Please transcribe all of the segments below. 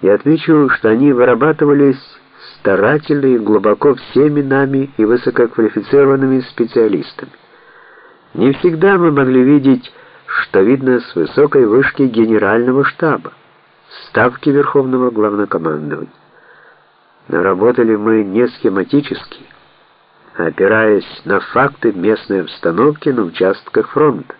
Я отмечу, что они вырабатывались старательно и глубоко всеми нами и высококвалифицированными специалистами. Не всегда мы могли видеть, что видно с высокой вышки генерального штаба, ставки Верховного Главнокомандования. Но работали мы не схематически, а опираясь на факты местной обстановки на участках фронта.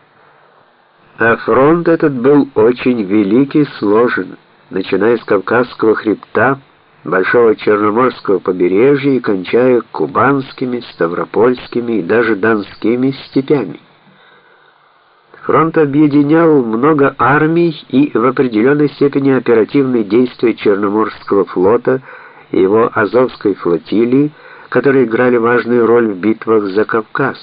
А фронт этот был очень великий, сложен, начиная с Кавказского хребта, Большого Черноморского побережья и кончая кубанскими, ставропольскими и даже донскими степями. Фронт объединял много армий и в определенной степени оперативные действия Черноморского флота и его Азовской флотилии, которые играли важную роль в битвах за Кавказ.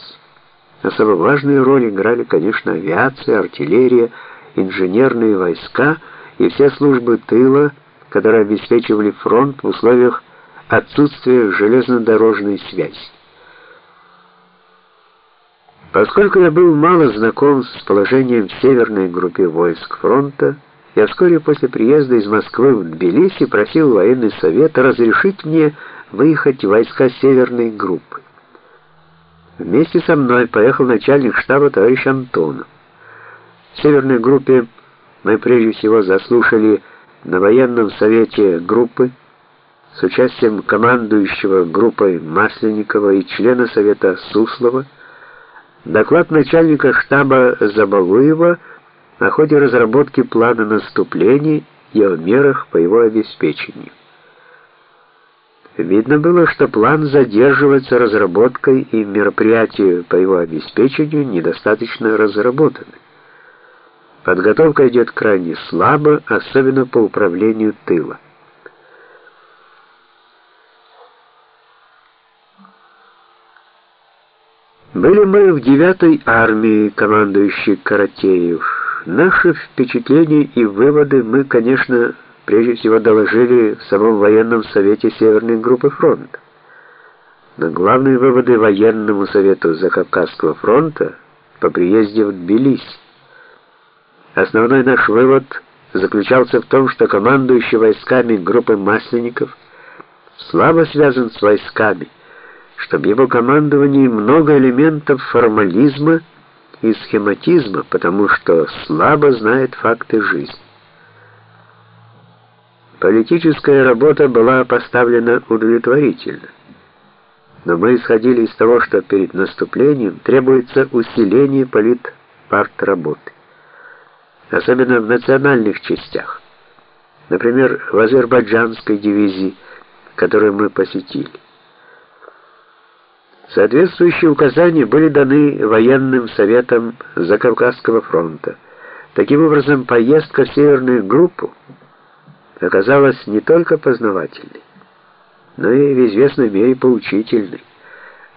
Особо важную роль играли, конечно, авиация, артиллерия, инженерные войска и все службы тыла, которые обеспечивали фронт в условиях отсутствия железнодорожной связи. Поскольку я был мало знаком с положением в северной группе войск фронта, я вскоре после приезда из Москвы в Тбилиси просил военный совет разрешить мне выехать в войска северной группы. Вместе со мной поехал начальник штаба товарищ Антонов. В северной группе мы прежде всего заслушали на военном совете группы с участием командующего группой Масленникова и члена совета Суслова доклад начальника штаба Забалуева о ходе разработки плана наступления и о мерах по его обеспечению. Видно было, что план задерживается разработкой и мероприятия по его обеспечению недостаточно разработаны. Подготовка идет крайне слабо, особенно по управлению тыла. Были мы в 9-й армии, командующий Каратеев. Наши впечатления и выводы мы, конечно, прежде всего доложили в самом военном совете Северной группы фронта. Но главные выводы военному совету Закавказского фронта по приезде в Тбилиси. Основной наш вывод заключался в том, что командующий войсками группы Масленников слабо связан с войсками, что в его командовании много элементов формализма и схематизма, потому что слабо знает факты жизни. Политическая работа была поставлена удовлетворительно. Но мы исходили из того, что перед наступлением требуется усиление политпарт работы особенно в национальных частях. Например, в азербайджанской дивизии, которую мы посетили. Соответствующие указания были даны военным советам Закавказского фронта. Таким образом, поездка в северную группу оказалась не только познавательной, но и в известной мере поучительной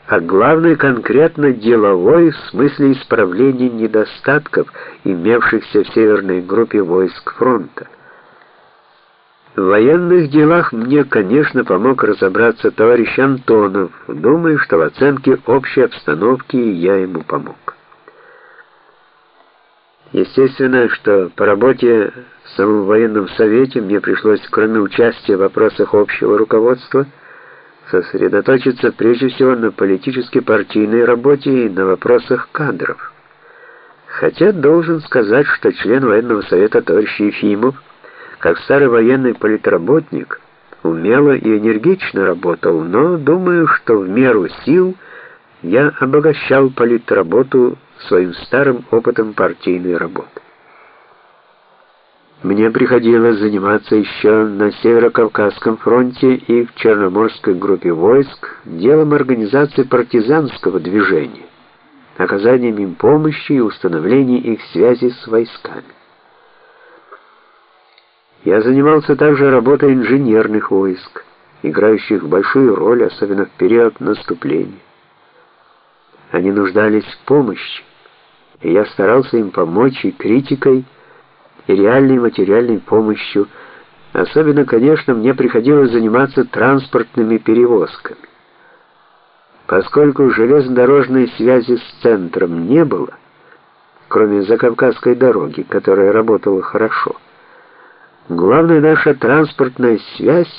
а главное конкретно деловой в смысле исправления недостатков, имевшихся в северной группе войск фронта. В военных делах мне, конечно, помог разобраться товарищ Антонов. Думаю, что в оценке общей обстановки я ему помог. Естественно, что по работе в самом военном совете мне пришлось, кроме участия в вопросах общего руководства, сосредоточиться прежде всего на политической партийной работе и на вопросах кадров. Хотя должен сказать, что член военного совета товарищ Ефимов, как старый военный политработник, умело и энергично работал, но думаю, что в меру сил я обогащал политработу своим старым опытом партийной работы. Мне приходилось заниматься еще на Северо-Кавказском фронте и в Черноморской группе войск делом организации партизанского движения, оказанием им помощи и установлением их связи с войсками. Я занимался также работой инженерных войск, играющих большую роль, особенно в период наступления. Они нуждались в помощи, и я старался им помочь и критикой, и реальной материальной помощью. Особенно, конечно, мне приходилось заниматься транспортными перевозками. Поскольку железнодорожной связи с центром не было, кроме Закавказской дороги, которая работала хорошо, Главная наша транспортная связь